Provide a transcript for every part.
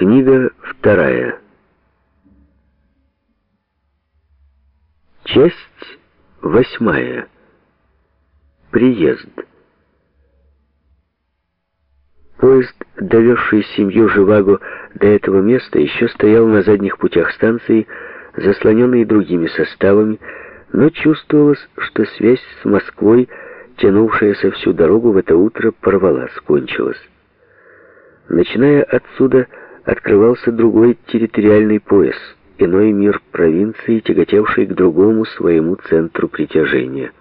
Книга вторая. Часть восьмая. Приезд. Поезд, довезший семью Живаго до этого места, еще стоял на задних путях станции, заслоненный другими составами, но чувствовалось, что связь с Москвой, тянувшаяся всю дорогу в это утро, порвалась, кончилась. Начиная отсюда, открывался другой территориальный пояс, иной мир провинции, тяготевший к другому своему центру притяжения.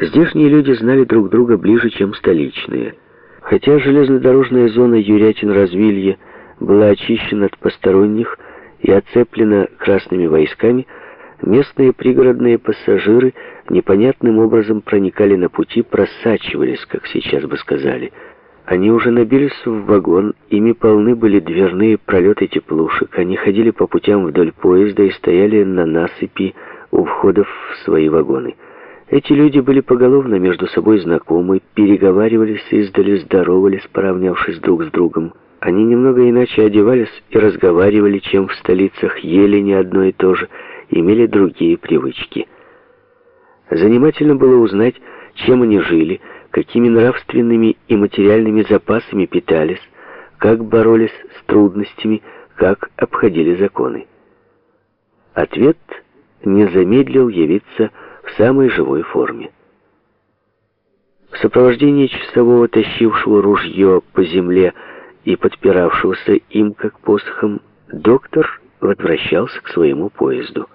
Здешние люди знали друг друга ближе, чем столичные. Хотя железнодорожная зона Юрятин-Развилье была очищена от посторонних и оцеплена красными войсками, местные пригородные пассажиры непонятным образом проникали на пути, просачивались, как сейчас бы сказали – они уже набились в вагон, ими полны были дверные пролеты теплушек. Они ходили по путям вдоль поезда и стояли на насыпи у входов в свои вагоны. Эти люди были поголовно между собой знакомы, переговаривались издали, здоровались, поравнявшись друг с другом. Они немного иначе одевались и разговаривали, чем в столицах, ели не одно и то же, имели другие привычки. Занимательно было узнать, чем они жили, какими нравственными и материальными запасами питались, как боролись с трудностями, как обходили законы. Ответ не замедлил явиться в самой живой форме. В сопровождении часового, тащившего ружье по земле и подпиравшегося им как посохом, доктор возвращался к своему поезду.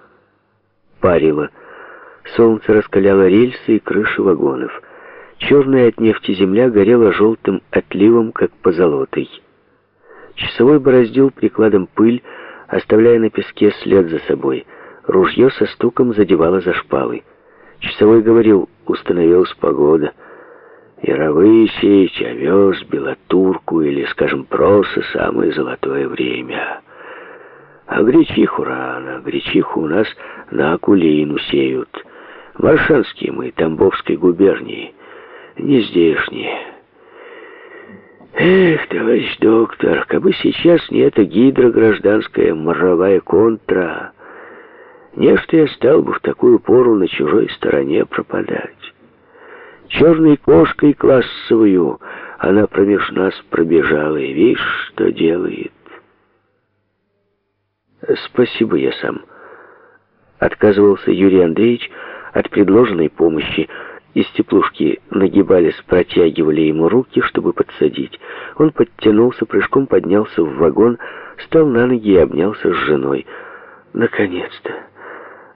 Парило. Солнце раскаляло рельсы и крыши вагонов. Черная от нефти земля горела желтым отливом, как позолотой. Часовой бороздил прикладом пыль, оставляя на песке след за собой. Ружье со стуком задевало за шпалы. Часовой говорил, установилась погода. Яровые сеять, овес, белотурку или, скажем, просто самое золотое время. А гречиху рано, гречиху у нас на Акулину сеют. Маршанские мы, Тамбовской губернии не здешние. Эх, товарищ доктор, как бы сейчас не эта гидрогражданская моровая контра, нечто я стал бы в такую пору на чужой стороне пропадать. Черной кошкой классовую она промеж нас пробежала, и видишь, что делает. Спасибо, я сам. Отказывался Юрий Андреевич от предложенной помощи, из теплушки нагибались, протягивали ему руки, чтобы подсадить. Он подтянулся, прыжком поднялся в вагон, встал на ноги и обнялся с женой. Наконец-то!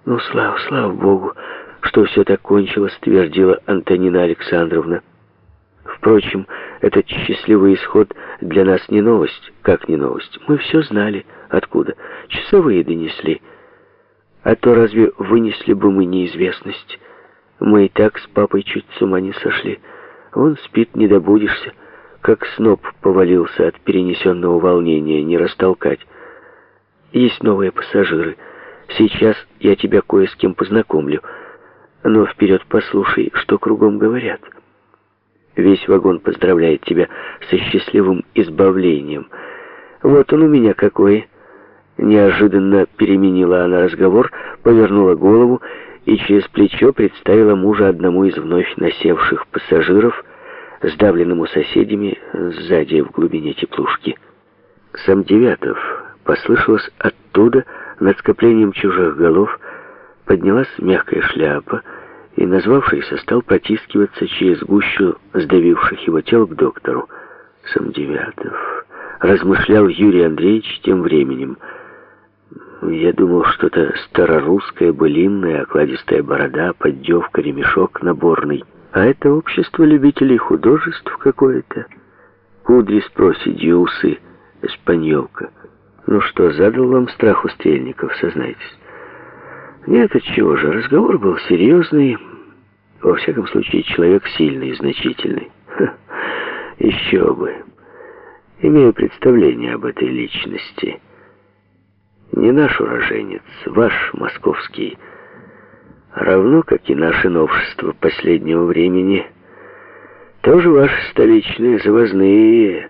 Ну, слава, слава Богу, что все так кончилось, твердила Антонина Александровна. Впрочем, этот счастливый исход для нас не новость. Как не новость? Мы все знали. Откуда? Часовые донесли. А то разве вынесли бы мы неизвестность? Мы и так с папой чуть с ума не сошли. Он спит, не добудешься. Как сноп повалился от перенесенного волнения, не растолкать. Есть новые пассажиры. Сейчас я тебя кое с кем познакомлю. Но вперед послушай, что кругом говорят. Весь вагон поздравляет тебя со счастливым избавлением. Вот он у меня какой. Неожиданно переменила она разговор, повернула голову и через плечо представила мужа одному из вновь насевших пассажиров, сдавленному соседями сзади в глубине теплушки. Сам Девятов послышалось оттуда, над скоплением чужих голов, поднялась мягкая шляпа, и назвавшийся стал протискиваться через гущу сдавивших его тел к доктору. Сам Девятов размышлял Юрий Андреевич тем временем — я думал, что-то старорусское, былинное, окладистая борода, поддевка, ремешок наборный. А это общество любителей художеств какое-то. Кудри с проседью, усы, эспаньолка. Ну что, задал вам страх у стрельников, сознайтесь? Нет, отчего же, разговор был серьезный. Во всяком случае, человек сильный и значительный. Ха, еще бы. Имею представление об этой личности. Не наш уроженец, ваш московский, равно как и наши новшества последнего времени, тоже ваши столичные завозные,